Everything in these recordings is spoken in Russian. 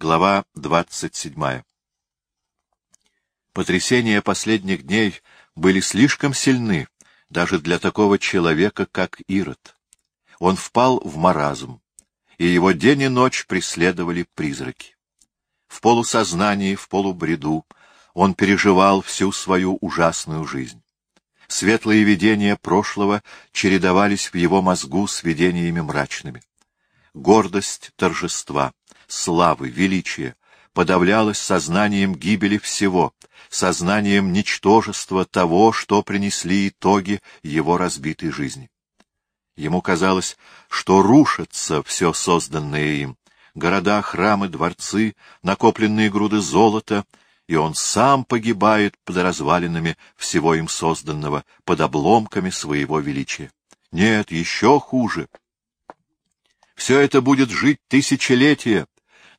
Глава 27. Потрясения последних дней были слишком сильны даже для такого человека, как Ирод. Он впал в маразм, и его день и ночь преследовали призраки. В полусознании, в полубреду он переживал всю свою ужасную жизнь. Светлые видения прошлого чередовались в его мозгу с видениями мрачными. Гордость торжества, славы, величия подавлялась сознанием гибели всего, сознанием ничтожества того, что принесли итоги его разбитой жизни. Ему казалось, что рушится все созданное им — города, храмы, дворцы, накопленные груды золота — и он сам погибает под развалинами всего им созданного, под обломками своего величия. Нет, еще хуже. Все это будет жить тысячелетия,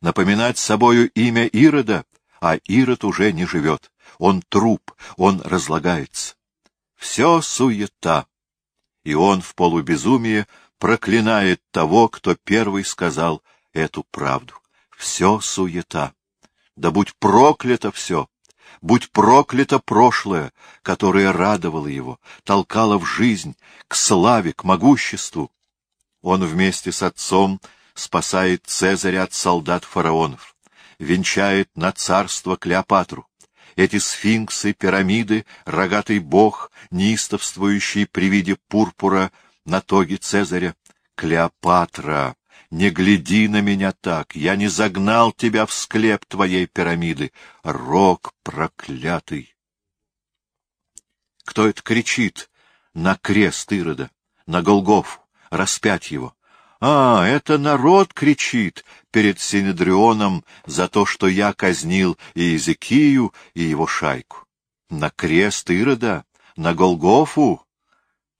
напоминать собою имя Ирода, а Ирод уже не живет. Он труп, он разлагается. Все суета. И он в полубезумии проклинает того, кто первый сказал эту правду. Все суета. Да будь проклято все! Будь проклято прошлое, которое радовало его, толкало в жизнь, к славе, к могуществу. Он вместе с отцом спасает Цезаря от солдат фараонов, венчает на царство Клеопатру. Эти сфинксы, пирамиды, рогатый бог, неистовствующий при виде пурпура на тоге Цезаря. Клеопатра! Не гляди на меня так, я не загнал тебя в склеп твоей пирамиды. Рок проклятый! Кто это кричит на крест Ирода, на Голгофу, распять его? А, это народ кричит перед Синедрионом за то, что я казнил и Иезекию, и его шайку. На крест Ирода, на Голгофу.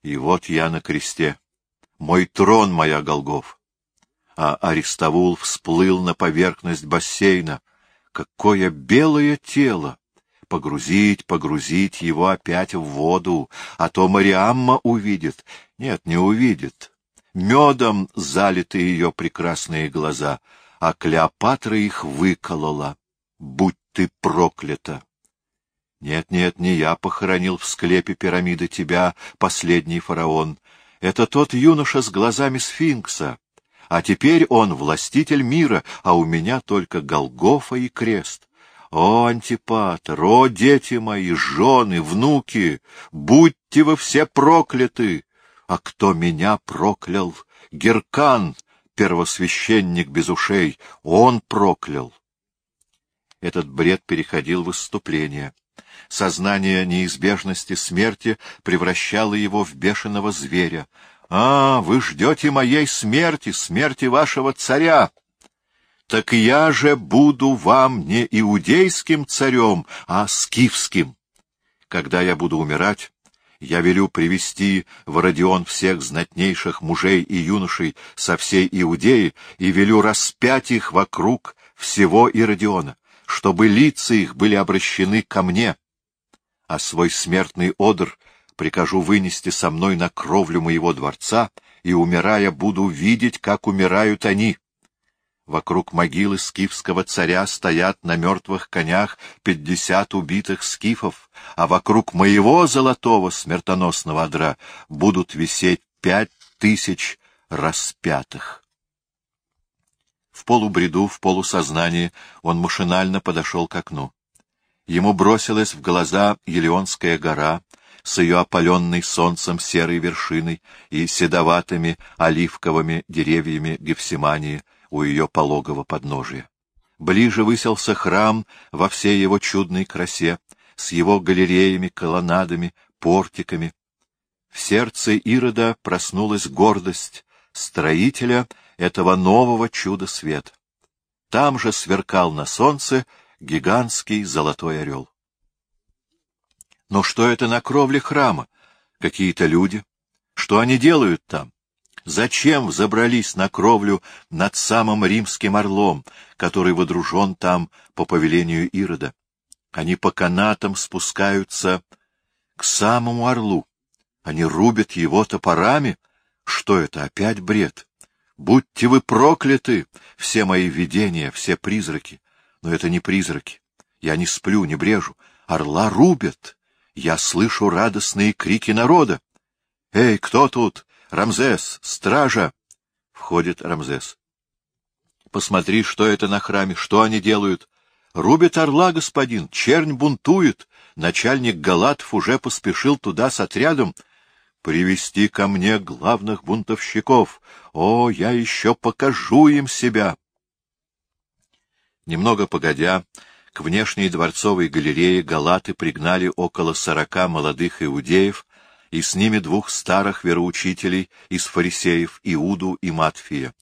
И вот я на кресте. Мой трон, моя Голгофа а Аристовул всплыл на поверхность бассейна. Какое белое тело! Погрузить, погрузить его опять в воду, а то Мариамма увидит. Нет, не увидит. Медом залиты ее прекрасные глаза, а Клеопатра их выколола. Будь ты проклята! Нет, нет, не я похоронил в склепе пирамиды тебя, последний фараон. Это тот юноша с глазами сфинкса. А теперь он властитель мира, а у меня только Голгофа и крест. О, Антипатр, о, дети мои, жены, внуки, будьте вы все прокляты! А кто меня проклял? Геркан, первосвященник без ушей, он проклял. Этот бред переходил в выступление. Сознание неизбежности смерти превращало его в бешеного зверя. А, вы ждете моей смерти, смерти вашего царя. Так я же буду вам не иудейским царем, а скифским. Когда я буду умирать, я велю привести в Родион всех знатнейших мужей и юношей со всей Иудеи и велю распять их вокруг всего Иродиона, чтобы лица их были обращены ко мне, а свой смертный одр — прикажу вынести со мной на кровлю моего дворца, и, умирая, буду видеть, как умирают они. Вокруг могилы скифского царя стоят на мертвых конях пятьдесят убитых скифов, а вокруг моего золотого смертоносного одра будут висеть пять тысяч распятых. В полубреду, в полусознании он машинально подошел к окну. Ему бросилась в глаза Елеонская гора, с ее опаленной солнцем серой вершиной и седоватыми оливковыми деревьями Гефсимании у ее пологого подножия. Ближе выселся храм во всей его чудной красе, с его галереями, колоннадами, портиками. В сердце Ирода проснулась гордость строителя этого нового чуда света. Там же сверкал на солнце гигантский золотой орел. Но что это на кровле храма? Какие-то люди. Что они делают там? Зачем взобрались на кровлю над самым римским орлом, который водружен там по повелению Ирода? Они по канатам спускаются к самому орлу. Они рубят его топорами. Что это, опять бред? Будьте вы прокляты, все мои видения, все призраки. Но это не призраки. Я не сплю, не брежу. Орла рубят. Я слышу радостные крики народа. «Эй, кто тут? Рамзес! Стража!» Входит Рамзес. «Посмотри, что это на храме, что они делают. Рубят орла, господин, чернь бунтует. Начальник Галатов уже поспешил туда с отрядом. Привести ко мне главных бунтовщиков. О, я еще покажу им себя!» Немного погодя, к внешней дворцовой галерее галаты пригнали около сорока молодых иудеев и с ними двух старых вероучителей из фарисеев Иуду и Матфия,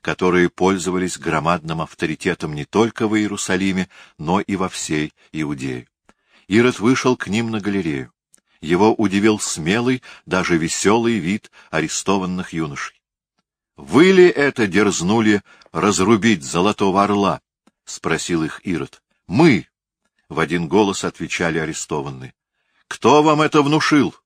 которые пользовались громадным авторитетом не только в Иерусалиме, но и во всей Иудее. Ирод вышел к ним на галерею. Его удивил смелый, даже веселый вид арестованных юношей. — Вы ли это дерзнули разрубить золотого орла? — спросил их Ирод. — Мы! — в один голос отвечали арестованные. — Кто вам это внушил? —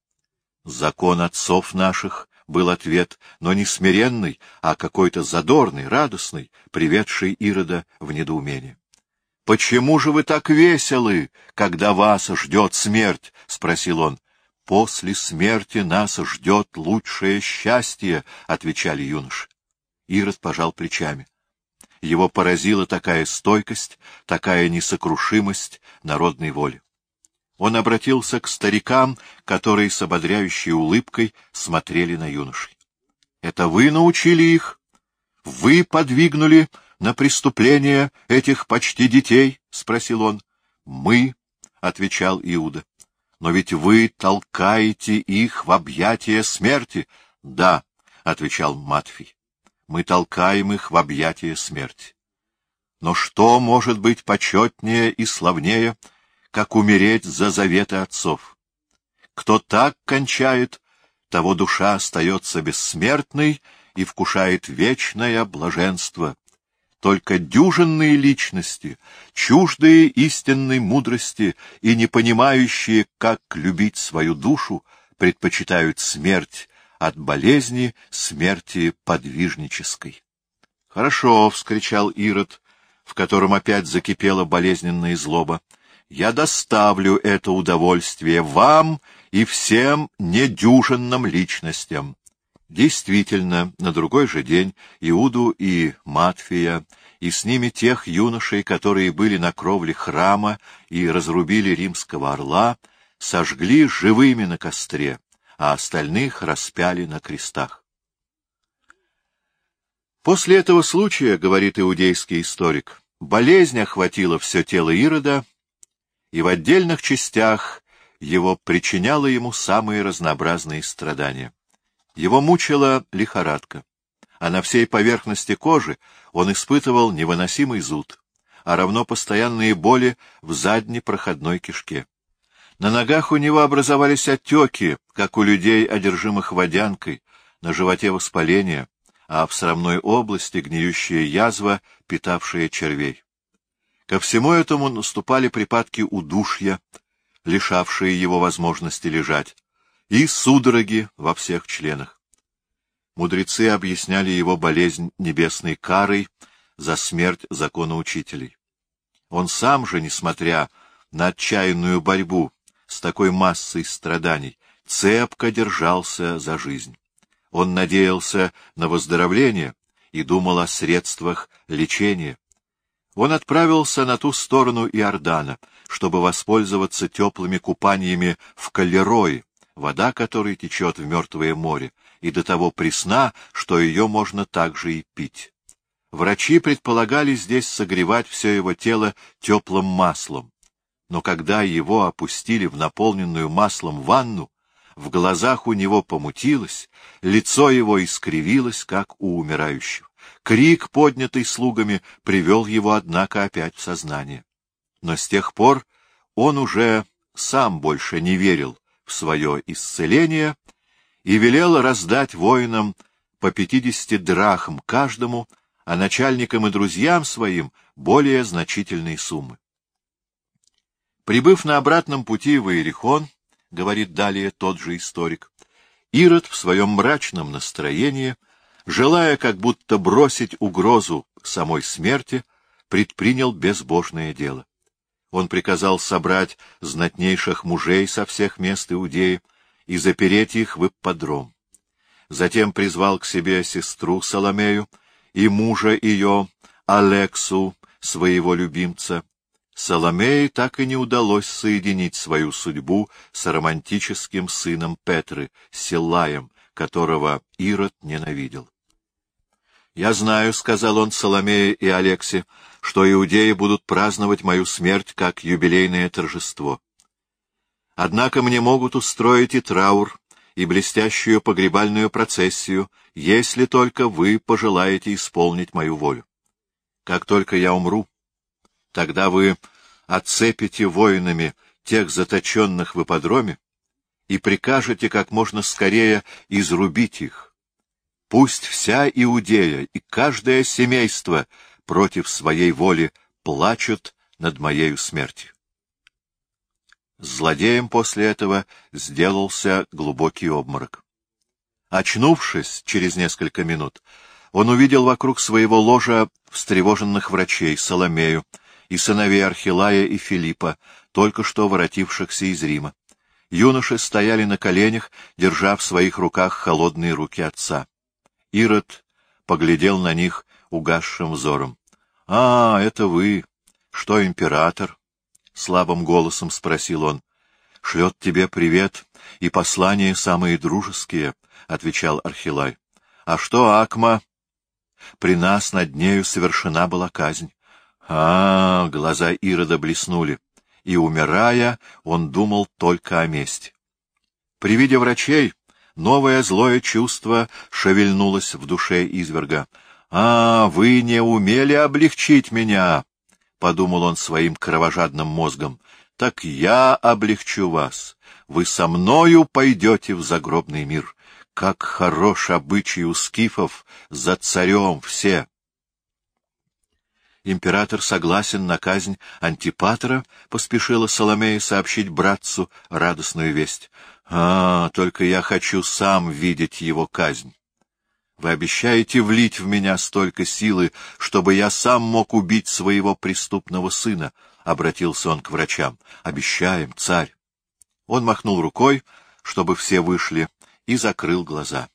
Закон отцов наших, — был ответ, но не смиренный, а какой-то задорный, радостный, приведший Ирода в недоумение. — Почему же вы так веселы, когда вас ждет смерть? — спросил он. — После смерти нас ждет лучшее счастье, — отвечали юноши. Ирод пожал плечами. Его поразила такая стойкость, такая несокрушимость народной воли. Он обратился к старикам, которые с ободряющей улыбкой смотрели на юношей. — Это вы научили их? Вы подвигнули на преступление этих почти детей? — спросил он. — Мы, — отвечал Иуда. — Но ведь вы толкаете их в объятия смерти. — Да, — отвечал Матфий мы толкаем их в объятия смерти. Но что может быть почетнее и славнее, как умереть за заветы отцов? Кто так кончает, того душа остается бессмертной и вкушает вечное блаженство. Только дюжинные личности, чуждые истинной мудрости и не понимающие, как любить свою душу, предпочитают смерть от болезни смерти подвижнической. — Хорошо, — вскричал Ирод, в котором опять закипела болезненная злоба, — я доставлю это удовольствие вам и всем недюжинным личностям. Действительно, на другой же день Иуду и Матфия, и с ними тех юношей, которые были на кровле храма и разрубили римского орла, сожгли живыми на костре, а остальных распяли на крестах. После этого случая, говорит иудейский историк, болезнь охватила все тело Ирода, и в отдельных частях его причиняла ему самые разнообразные страдания. Его мучила лихорадка, а на всей поверхности кожи он испытывал невыносимый зуд, а равно постоянные боли в задней проходной кишке. На ногах у него образовались отеки, как у людей, одержимых водянкой, на животе воспаление, а в срамной области гниющая язва, питавшая червей. Ко всему этому наступали припадки удушья, лишавшие его возможности лежать, и судороги во всех членах. Мудрецы объясняли его болезнь небесной карой за смерть законоучителей. Он сам же, несмотря на отчаянную борьбу, с такой массой страданий, цепко держался за жизнь. Он надеялся на выздоровление и думал о средствах лечения. Он отправился на ту сторону Иордана, чтобы воспользоваться теплыми купаниями в Калерой, вода которой течет в Мертвое море, и до того пресна, что ее можно также и пить. Врачи предполагали здесь согревать все его тело теплым маслом но когда его опустили в наполненную маслом ванну, в глазах у него помутилось, лицо его искривилось, как у умирающего. Крик, поднятый слугами, привел его, однако, опять в сознание. Но с тех пор он уже сам больше не верил в свое исцеление и велел раздать воинам по пятидесяти драхм каждому, а начальникам и друзьям своим более значительные суммы. Прибыв на обратном пути в Иерихон, говорит далее тот же историк, Ирод в своем мрачном настроении желая как будто бросить угрозу самой смерти, предпринял безбожное дело. Он приказал собрать знатнейших мужей со всех мест Иудеи и запереть их в ипподром. Затем призвал к себе сестру Соломею и мужа ее, Алексу, своего любимца. Соломее так и не удалось соединить свою судьбу с романтическим сыном Петры, Силаем, которого Ирод ненавидел. «Я знаю, — сказал он Соломее и Алексе, — что иудеи будут праздновать мою смерть как юбилейное торжество. Однако мне могут устроить и траур, и блестящую погребальную процессию, если только вы пожелаете исполнить мою волю. Как только я умру, тогда вы отцепите воинами тех заточенных в ипподроме и прикажете как можно скорее изрубить их, Пусть вся Иудея и каждое семейство против своей воли плачут над моею смертью. Злодеем после этого сделался глубокий обморок. Очнувшись через несколько минут, он увидел вокруг своего ложа встревоженных врачей Соломею и сыновей Архилая и Филиппа, только что воротившихся из Рима. Юноши стояли на коленях, держа в своих руках холодные руки отца. Ирод поглядел на них угасшим взором. — А, это вы! Что, император? — слабым голосом спросил он. — Шлет тебе привет и послания самые дружеские, — отвечал Архилай. — А что, Акма? При нас над нею совершена была казнь. А, глаза Ирода блеснули, и, умирая, он думал только о мести. При виде врачей Новое злое чувство шевельнулось в душе изверга. «А, вы не умели облегчить меня!» — подумал он своим кровожадным мозгом. «Так я облегчу вас. Вы со мною пойдете в загробный мир. Как хорош обычай у скифов, за царем все!» Император согласен на казнь Антипатра, — поспешила Соломея сообщить братцу радостную весть. А, только я хочу сам видеть его казнь. Вы обещаете влить в меня столько силы, чтобы я сам мог убить своего преступного сына, — обратился он к врачам. — Обещаем, царь. Он махнул рукой, чтобы все вышли, и закрыл глаза.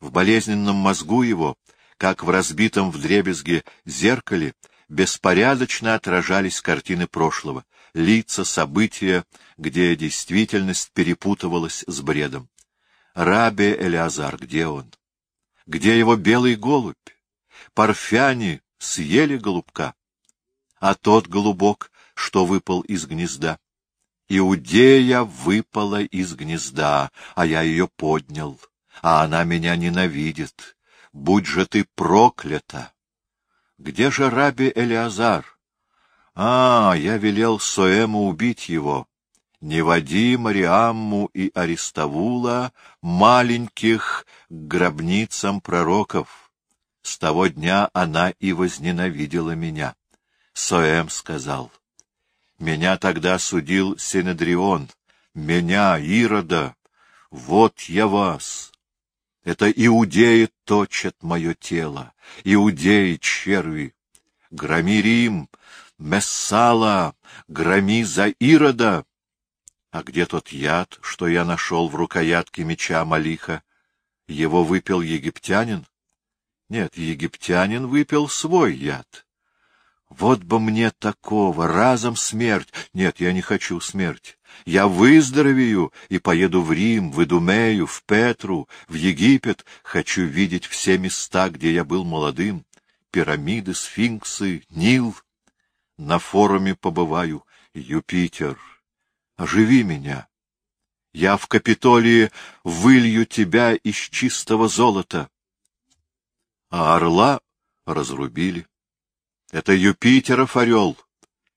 В болезненном мозгу его, как в разбитом вдребезге зеркале, беспорядочно отражались картины прошлого, лица, события, где действительность перепутывалась с бредом. Раби Элиазар, где он? Где его белый голубь? Парфяне съели голубка, а тот голубок, что выпал из гнезда. Иудея выпала из гнезда, а я ее поднял, а она меня ненавидит. Будь же ты проклята! Где же раби Элиазар? А, я велел Соэму убить его. Не води Мариамму и Аристовула, маленьких, к гробницам пророков. С того дня она и возненавидела меня. Соэм сказал. Меня тогда судил Синедрион, меня, Ирода. Вот я вас. Это иудеи точат мое тело, иудеи черви. Громи Рим, Мессала, громи за Ирода! А где тот яд, что я нашел в рукоятке меча Малиха? Его выпил египтянин? Нет, египтянин выпил свой яд. Вот бы мне такого, разом смерть. Нет, я не хочу смерть. Я выздоровею и поеду в Рим, в Идумею, в Петру, в Египет. Хочу видеть все места, где я был молодым. Пирамиды, сфинксы, Нил на форуме побываю. Юпитер, оживи меня. Я в Капитолии вылью тебя из чистого золота. А орла разрубили. Это Юпитеров орел.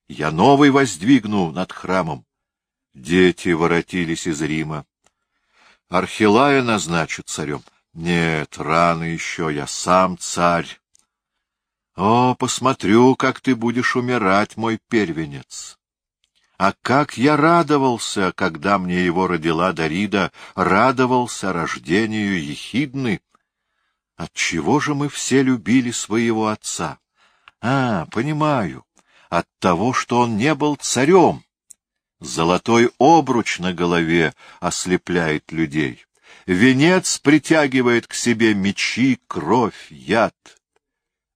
Я новый воздвигну над храмом. Дети воротились из Рима. Архилая назначу царем. Нет, рано еще, я сам царь. О, посмотрю, как ты будешь умирать, мой первенец! А как я радовался, когда мне его родила Дарида, радовался рождению Ехидны! Отчего же мы все любили своего отца? А, понимаю, от того, что он не был царем. Золотой обруч на голове ослепляет людей. Венец притягивает к себе мечи, кровь, яд.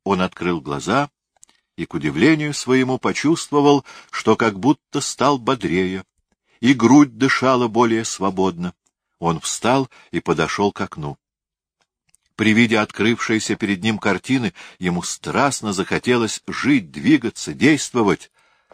Он открыл глаза и, к удивлению своему, почувствовал, что как будто стал бодрее, и грудь дышала более свободно. Он встал и подошел к окну. При виде открывшейся перед ним картины ему страстно захотелось жить, двигаться, действовать.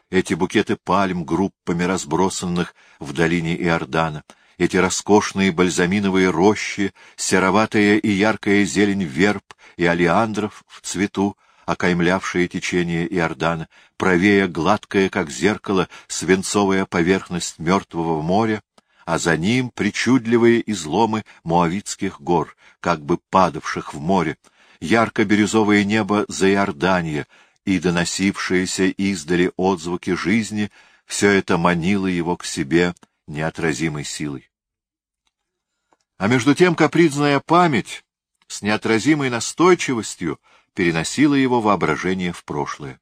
Эти букеты пальм, группами разбросанных в долине Иордана, эти роскошные бальзаминовые рощи, сероватая и яркая зелень верб и алиандров в цвету, окаймлявшие течение Иордана, правее гладкая, как зеркало, свинцовая поверхность мертвого моря, а за ним причудливые изломы Моавитских гор, как бы падавших в море, ярко-бирюзовое небо за Иордания и доносившиеся издали отзвуки жизни, все это манило его к себе неотразимой силой. А между тем капризная память с неотразимой настойчивостью переносила его воображение в прошлое.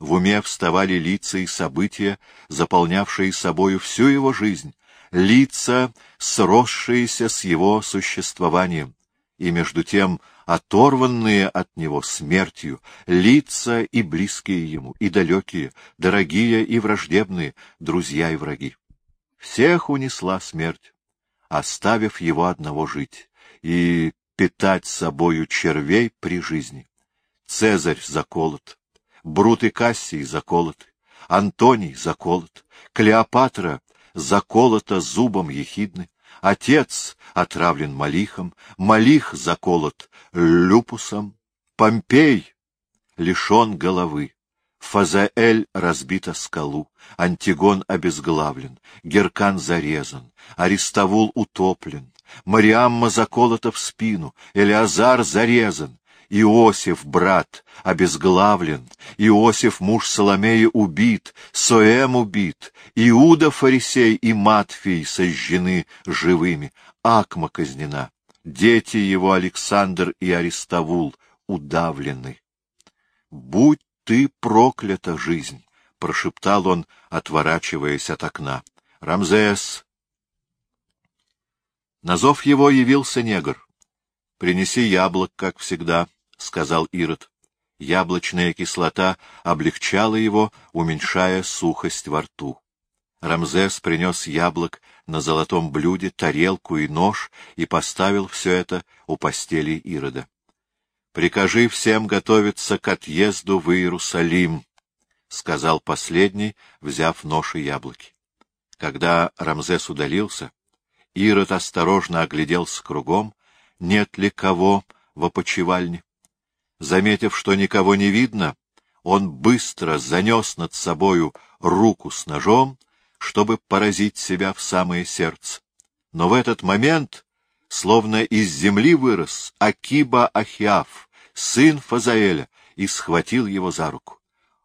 В уме вставали лица и события, заполнявшие собою всю его жизнь, лица, сросшиеся с его существованием, и между тем оторванные от него смертью, лица и близкие ему, и далекие, дорогие и враждебные, друзья и враги. Всех унесла смерть, оставив его одного жить и питать собою червей при жизни. Цезарь заколот, Брут и Кассий заколоты, Антоний заколот, Клеопатра заколота зубом ехидны, отец отравлен Малихом, Малих заколот Люпусом, Помпей лишен головы, Фазаэль разбита скалу, Антигон обезглавлен, Геркан зарезан, Аристовул утоплен, Мариамма заколота в спину, Элиазар зарезан, Иосиф, брат, обезглавлен, Иосиф, муж Соломеи, убит, Соэм убит, Иуда, фарисей и Матфий сожжены живыми, Акма казнена, дети его Александр и Аристовул удавлены. «Будь ты проклята, жизнь!» — прошептал он, отворачиваясь от окна. «Рамзес!» На зов его явился негр. «Принеси яблок, как всегда», — сказал Ирод. Яблочная кислота облегчала его, уменьшая сухость во рту. Рамзес принес яблок на золотом блюде, тарелку и нож и поставил все это у постели Ирода. — Прикажи всем готовиться к отъезду в Иерусалим, — сказал последний, взяв нож и яблоки. Когда Рамзес удалился, Ирод осторожно огляделся кругом, нет ли кого в опочивальне. Заметив, что никого не видно, он быстро занес над собою руку с ножом, чтобы поразить себя в самое сердце. Но в этот момент, словно из земли вырос, Акиба Ахиаф, сын Фазаэля, и схватил его за руку.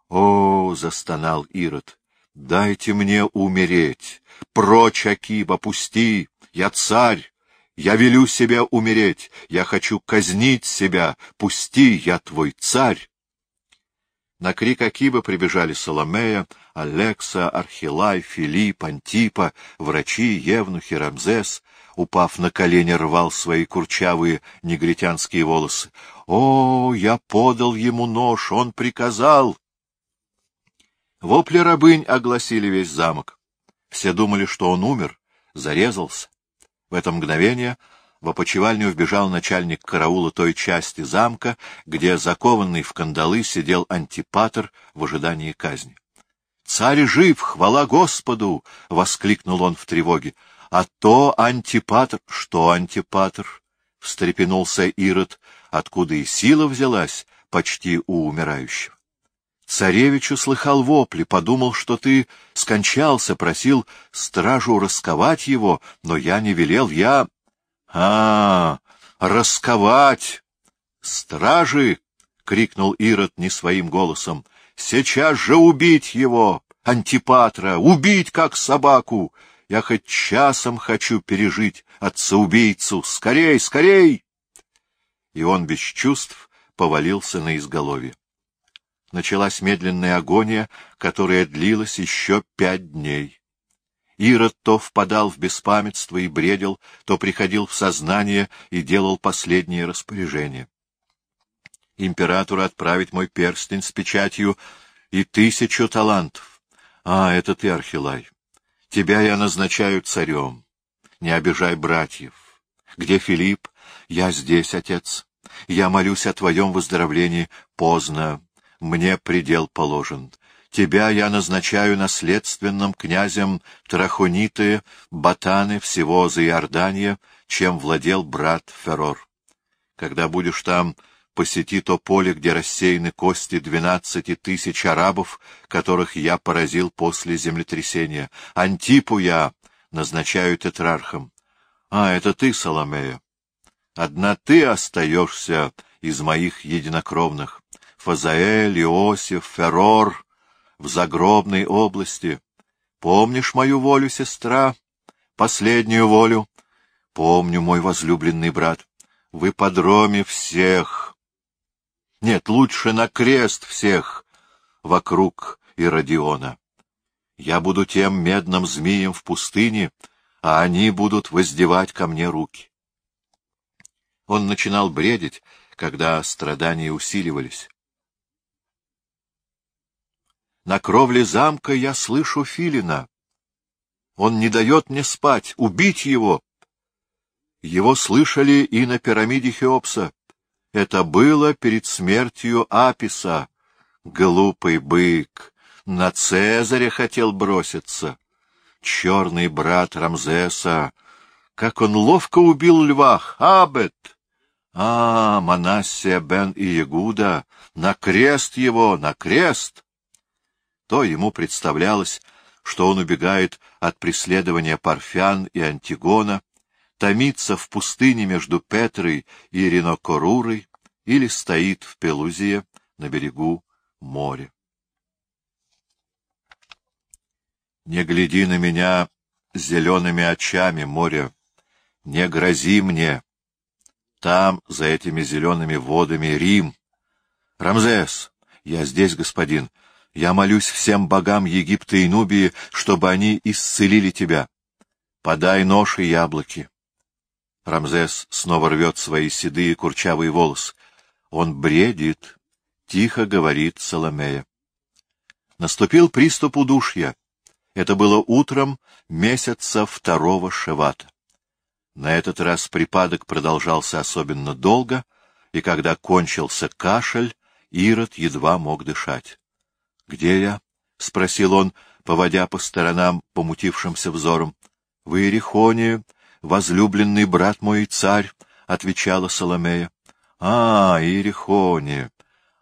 «О!» — застонал Ирод. «Дайте мне умереть! Прочь, Акиба, пусти! Я царь! Я велю себя умереть, я хочу казнить себя, пусти, я твой царь. На крик Акиба прибежали Соломея, Алекса, Архилай, Филипп, Антипа, врачи, Евнухи, Рамзес. Упав на колени, рвал свои курчавые негритянские волосы. «О, я подал ему нож, он приказал!» Вопли рабынь огласили весь замок. Все думали, что он умер, зарезался. В это мгновение в опочивальню вбежал начальник караула той части замка, где, закованный в кандалы, сидел антипатр в ожидании казни. — Царь жив, хвала Господу! — воскликнул он в тревоге. — А то антипатр... — Что антипатр? — встрепенулся Ирод, откуда и сила взялась почти у умирающего. Царевич услыхал вопли, подумал, что ты скончался, просил стражу расковать его, но я не велел, я... А, расковать! Стражи! — крикнул Ирод не своим голосом. — Сейчас же убить его, Антипатра, убить как собаку! Я хоть часом хочу пережить отца-убийцу. Скорей, скорей! и он без чувств повалился на изголовье. Началась медленная агония, которая длилась еще пять дней. Ирод то впадал в беспамятство и бредил, то приходил в сознание и делал последние распоряжения. Императору отправить мой перстень с печатью и тысячу талантов. А, это ты, Архилай. Тебя я назначаю царем. Не обижай братьев. Где Филипп? Я здесь, отец. Я молюсь о твоем выздоровлении. Поздно. Мне предел положен. Тебя я назначаю наследственным князем Трахониты, Батаны, всего за Иордания, чем владел брат Ферор. Когда будешь там, посети то поле, где рассеяны кости двенадцати тысяч арабов, которых я поразил после землетрясения. Антипу я назначаю тетрархом. А, это ты, Соломея. Одна ты остаешься из моих единокровных. Фазаэль, Иосиф, Ферор в загробной области. Помнишь мою волю, сестра? Последнюю волю? Помню, мой возлюбленный брат. В ипподроме всех. Нет, лучше на крест всех вокруг Иродиона. Я буду тем медным змеем в пустыне, а они будут воздевать ко мне руки. Он начинал бредить, когда страдания усиливались. На кровле замка я слышу Филина. Он не дает мне спать. Убить его! Его слышали и на пирамиде Хеопса. Это было перед смертью Аписа. Глупый бык! На Цезаря хотел броситься. Черный брат Рамзеса! Как он ловко убил льва! Хабет! А, Манассия бен Иегуда! На крест его! На крест! То ему представлялось, что он убегает от преследования Парфян и Антигона, томится в пустыне между Петрой и Ринокорурой или стоит в Пелузии на берегу моря. Не гляди на меня зелеными очами, море, не грози мне. Там, за этими зелеными водами, Рим. Рамзес, я здесь, господин, я молюсь всем богам Египта и Нубии, чтобы они исцелили тебя. Подай нож и яблоки. Рамзес снова рвет свои седые курчавые волосы. Он бредит, — тихо говорит Соломея. Наступил приступ удушья. Это было утром месяца второго шевата. На этот раз припадок продолжался особенно долго, и когда кончился кашель, Ирод едва мог дышать. Где я? — спросил он, поводя по сторонам помутившимся взором. — В Иерихоне, возлюбленный брат мой царь, — отвечала Соломея. — А, Иерихоне,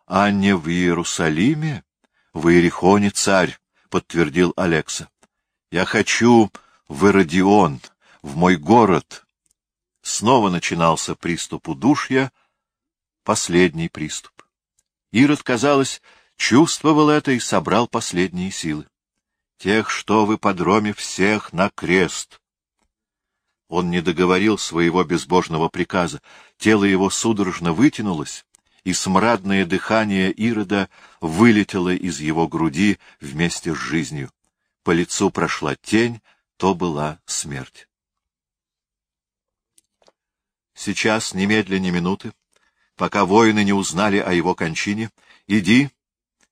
а не в Иерусалиме? — В Иерихоне царь, — подтвердил Алекса. — Я хочу в Иродион, в мой город. Снова начинался приступ удушья, последний приступ. Ирод, казалось, чувствовал это и собрал последние силы. Тех, что в ипподроме, всех на крест. Он не договорил своего безбожного приказа, тело его судорожно вытянулось, и смрадное дыхание Ирода вылетело из его груди вместе с жизнью. По лицу прошла тень, то была смерть. Сейчас, немедленно минуты, пока воины не узнали о его кончине, иди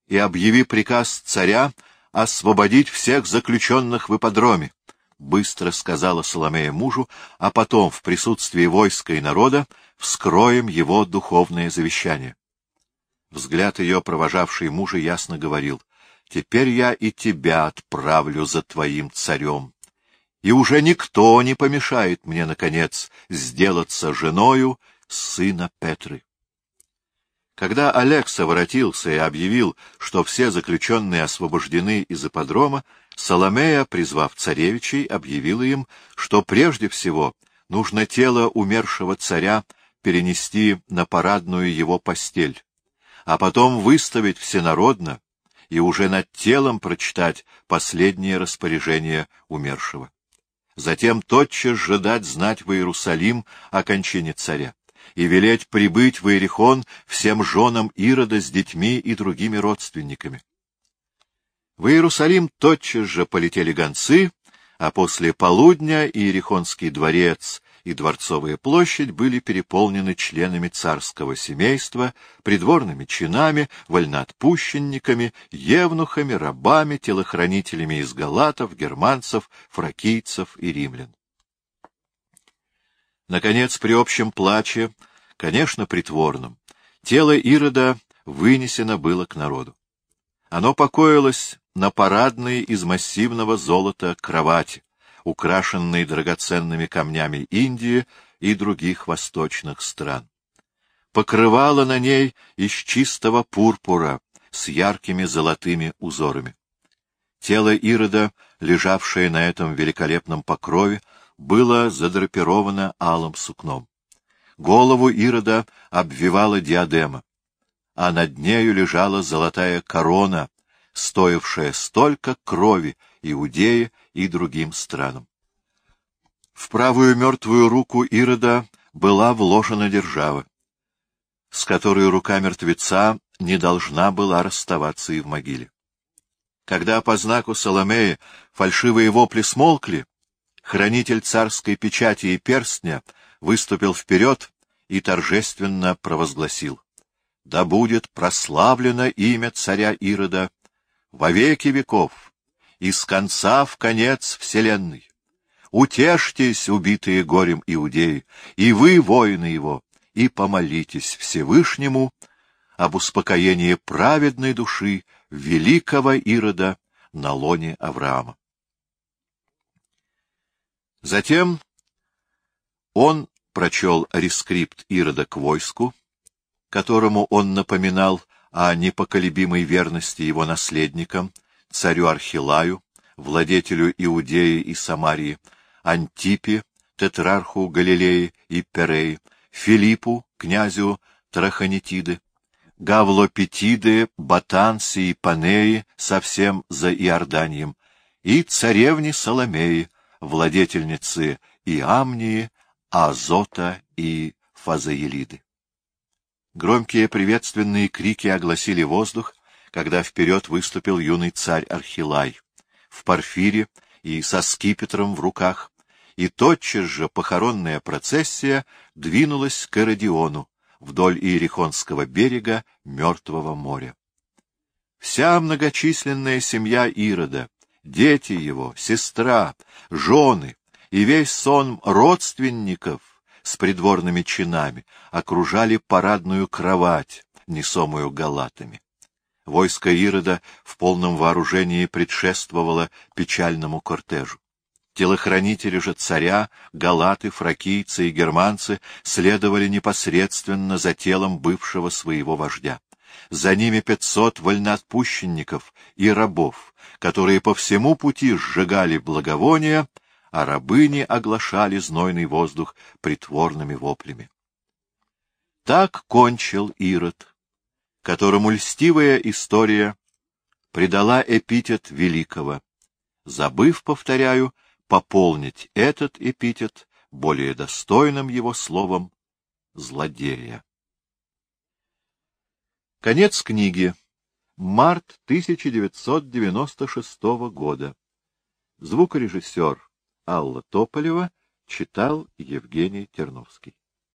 и объяви приказ царя освободить всех заключенных в ипподроме, — быстро сказала Соломея мужу, а потом в присутствии войска и народа вскроем его духовное завещание. Взгляд ее, провожавший мужа, ясно говорил, — Теперь я и тебя отправлю за твоим царем, и уже никто не помешает мне, наконец, сделаться женою сына Петры. Когда Алекса воротился и объявил, что все заключенные освобождены из ипподрома, Соломея, призвав царевичей, объявила им, что прежде всего нужно тело умершего царя перенести на парадную его постель, а потом выставить всенародно и уже над телом прочитать последнее распоряжение умершего. Затем тотчас же знать в Иерусалим о кончине царя и велеть прибыть в Иерихон всем женам Ирода с детьми и другими родственниками. В Иерусалим тотчас же полетели гонцы, а после полудня Иерихонский дворец и Дворцовая площадь были переполнены членами царского семейства, придворными чинами, вольноотпущенниками, евнухами, рабами, телохранителями из галатов, германцев, фракийцев и римлян. Наконец, при общем плаче, конечно, притворном, тело Ирода вынесено было к народу. Оно покоилось на парадной из массивного золота кровати, украшенной драгоценными камнями Индии и других восточных стран. Покрывало на ней из чистого пурпура с яркими золотыми узорами. Тело Ирода, лежавшее на этом великолепном покрове, было задрапировано алым сукном. Голову Ирода обвивала диадема, а над нею лежала золотая корона, стоившая столько крови Иудеи и другим странам. В правую мертвую руку Ирода была вложена держава, с которой рука мертвеца не должна была расставаться и в могиле. Когда по знаку Соломеи фальшивые вопли смолкли, хранитель царской печати и перстня выступил вперед и торжественно провозгласил «Да будет прославлено имя царя Ирода во веки веков, из конца в конец вселенной. Утешьтесь, убитые горем иудеи, и вы, воины его, и помолитесь Всевышнему об успокоении праведной души великого Ирода на лоне Авраама. Затем он прочел рескрипт Ирода к войску, которому он напоминал о непоколебимой верности его наследникам, царю Архилаю, владетелю Иудеи и Самарии, Антипе, тетрарху Галилеи и Переи, Филиппу, князю Траханитиды, Гавлопетиды, Батанси и Панеи, совсем за Иорданием, и царевне Соломеи, владетельницы Иамнии, Азота и Фазаелиды. Громкие приветственные крики огласили воздух, когда вперед выступил юный царь Архилай в парфире и со скипетром в руках, и тотчас же похоронная процессия двинулась к Эродиону вдоль Иерихонского берега Мертвого моря. Вся многочисленная семья Ирода, дети его, сестра, жены и весь сон родственников с придворными чинами окружали парадную кровать, несомую галатами. Войско Ирода в полном вооружении предшествовало печальному кортежу. Телохранители же царя, галаты, фракийцы и германцы следовали непосредственно за телом бывшего своего вождя. За ними пятьсот вольноотпущенников и рабов, которые по всему пути сжигали благовония, а рабыни оглашали знойный воздух притворными воплями. Так кончил Ирод которому льстивая история придала эпитет великого, забыв, повторяю, пополнить этот эпитет более достойным его словом «злодея». Конец книги. Март 1996 года. Звукорежиссер Алла Тополева читал Евгений Терновский.